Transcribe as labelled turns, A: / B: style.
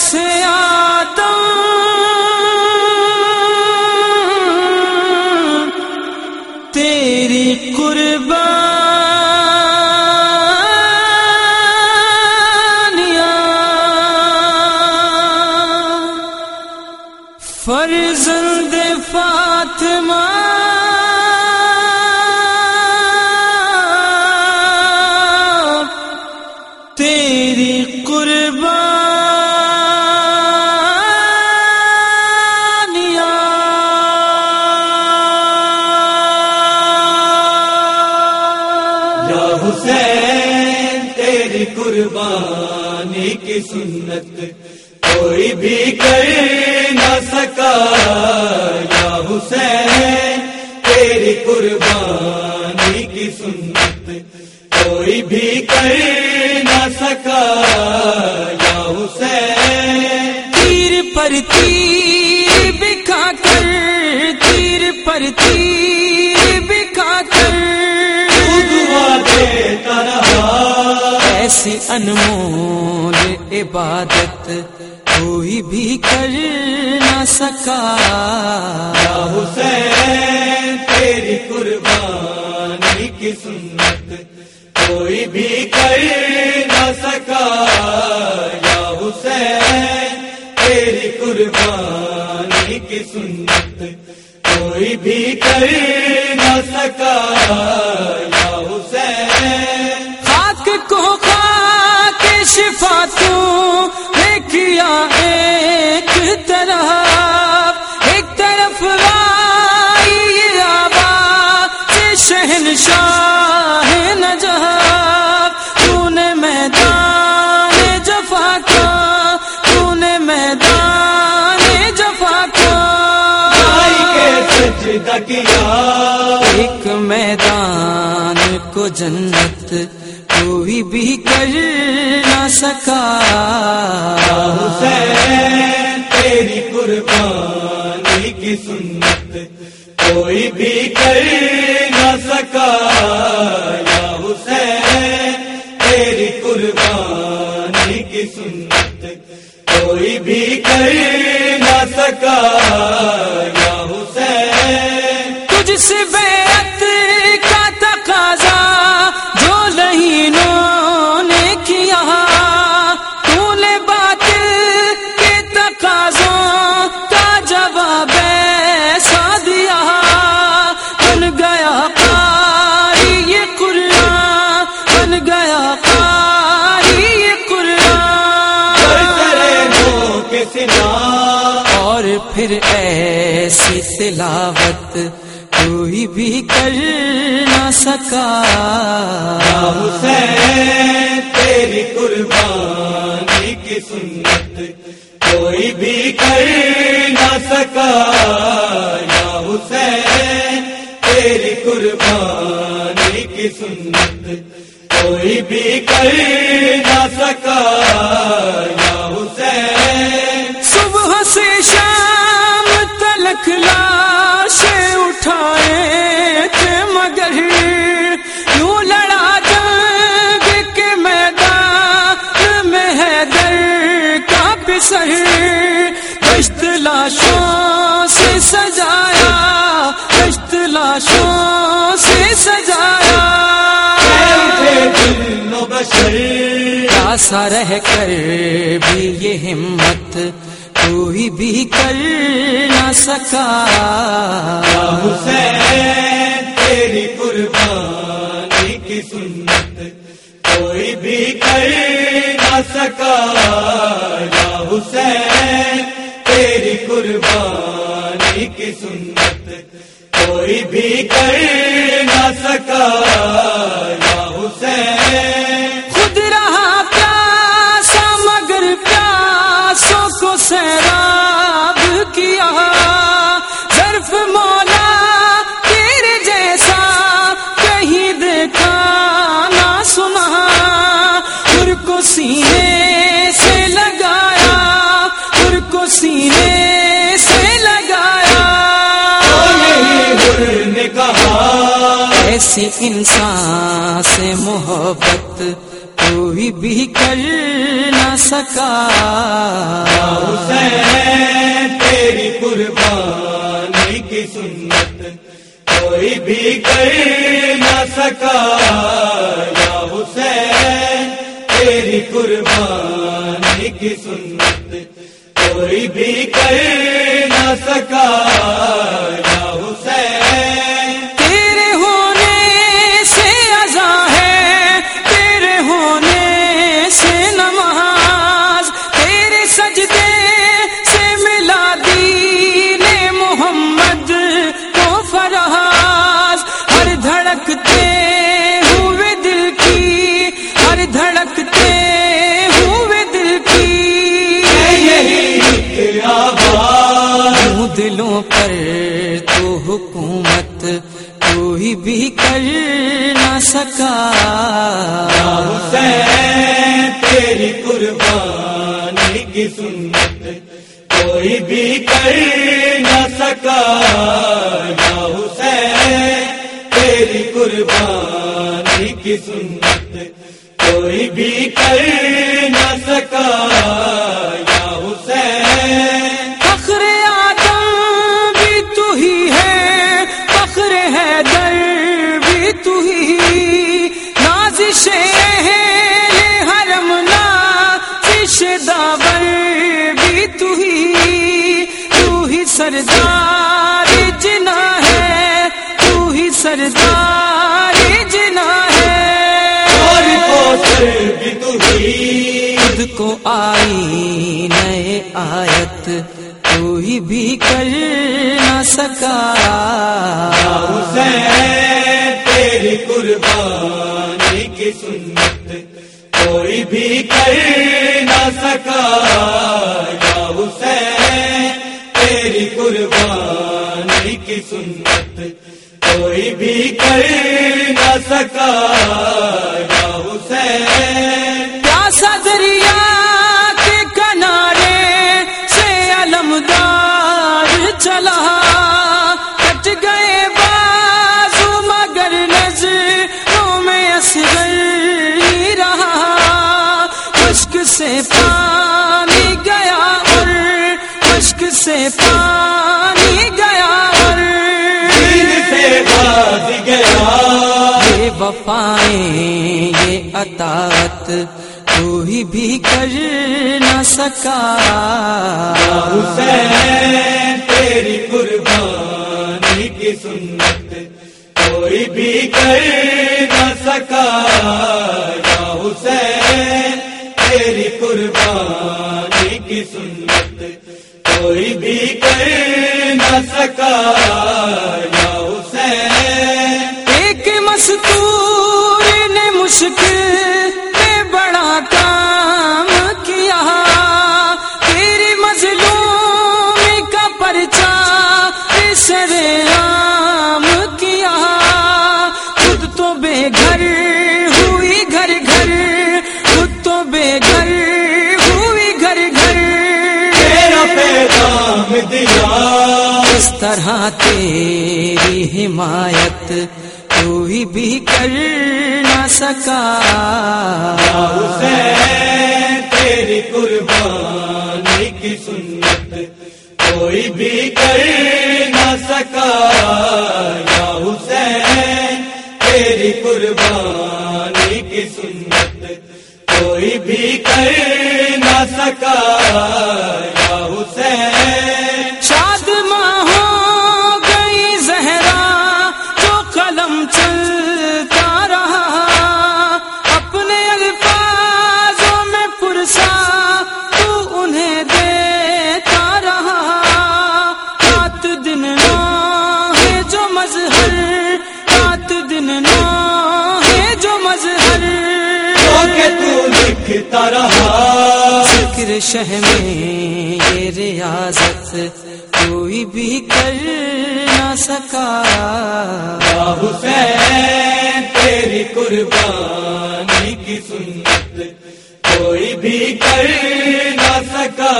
A: سے آدم تیری قربانیاں فرزند فاطمہ
B: حسین، تیری قربانی کی سنت کوئی بھی کر نہ سکا۔ یا حسین، تیری قربانی کی سنت کوئی بھی کر نہ سکا۔ یا حسین،
A: تیر پر تیر انمول عبادت کوئی بھی کر نہ سکا۔
B: یا حسین تیری قربانی کی سنت کوئی بھی کر نہ سکا۔ یا حسین تیری قربانی کی سنت کوئی بھی کر نہ سکا۔ یا حسین۔
A: خاک کو کیا ایک طرف ایک طرف رائی آباد سے شہنشاہ نجاب تو نے میدان جفا کا تو نے میدان جفا کا۔ ایک میدان کو جنت کوئی بھی کر نہ سکا۔
B: حسین، تیری قربانی کی سنت۔ کوئی بھی کر نہ سکا۔ یا حسین، تیری قربانی کی سنت۔ کوئی بھی کر نہ سکا۔
A: ایسی تلاوت کوئی بھی کر نہ سکا۔
B: حسین تیری قربانی کی سنت کوئی بھی کر نہ سکا۔ یا حسین تیری قربانی کی سنت کوئی بھی کر نہ سکا۔ یا حسین
A: صبح سے شام لاشیں اٹھائے تھے مگر یوں لڑا جنگ کے میدان میں ہے در کا پسر۔ کشت لاشوں سے سجایا کشت لاشوں سے سجایا۔ رہ کر بھی یہ ہمت کوئی بھی کر نہ سکا۔
B: یا حسین، تیری قربانی کی سنت کوئی بھی کر نہ سکا۔ یا حسین، تیری قربانی کی سنت کوئی بھی کر نہ سکا۔ یا حسین
A: پیاسوں سیراب کیا، ظرف مولا تیرے جیسا کہیں دیکھا نہ سنا پھر کو سینے سے لگایا پھر کو سینے سے لگایا۔
B: یہی نے کہا
A: ایسی انسان سے محبت کوئی بھی کر نہ سکا۔
B: حسین تیری قربانی کی سنت کوئی بھی کر نہ سکا۔ یا حسین، تیری قربانی کی سنت کوئی بھی کر نہ سکا۔ یا
A: حکومت کوئی بھی کر نہ سکا۔
B: حسین، تیری قربانی کی سنت کوئی بھی کر نہ سکا۔ یا حسین، تیری قربانی کی سنت کوئی بھی کر نہ سکا۔
A: سردار جنا ہے تو ہی سردار جنا
B: اور
A: ہے
B: تو ہی
A: خود کو آئی نئے آیت کوئی بھی کر نہ سکا۔
B: حسین تیری قربانی کی سنت کوئی بھی کر نہ سکا۔ قربانی کی سنت کوئی بھی کر نہ سکا یا حسین۔
A: کیا دریا پانی گیا
B: دل سے باز گیا۔
A: یہ وفائیں یہ اطاعت کوئی بھی کر نہ سکا۔
B: حسین تیری قربانی کی سنت کوئی بھی کر نہ سکا۔ یا حسین تیری قربانی کی سنت کوئی بھی کر نہ سکا یا حسین۔
A: ایک مستور نے مشکل طرح تیری حمایت کوئی بھی کر نہ سکا۔
B: حسین تیری قربانی کی سنت، کوئی بھی کر نہ سکا۔ یا حسین، تیری قربانی کی سنت، کوئی بھی کر نہ سکا۔ یا حسین
A: شہ میں یہ ریاضت کوئی بھی کر نہ سکا۔
B: حسین، تیری قربانی کی سنت کوئی بھی کر نہ سکا۔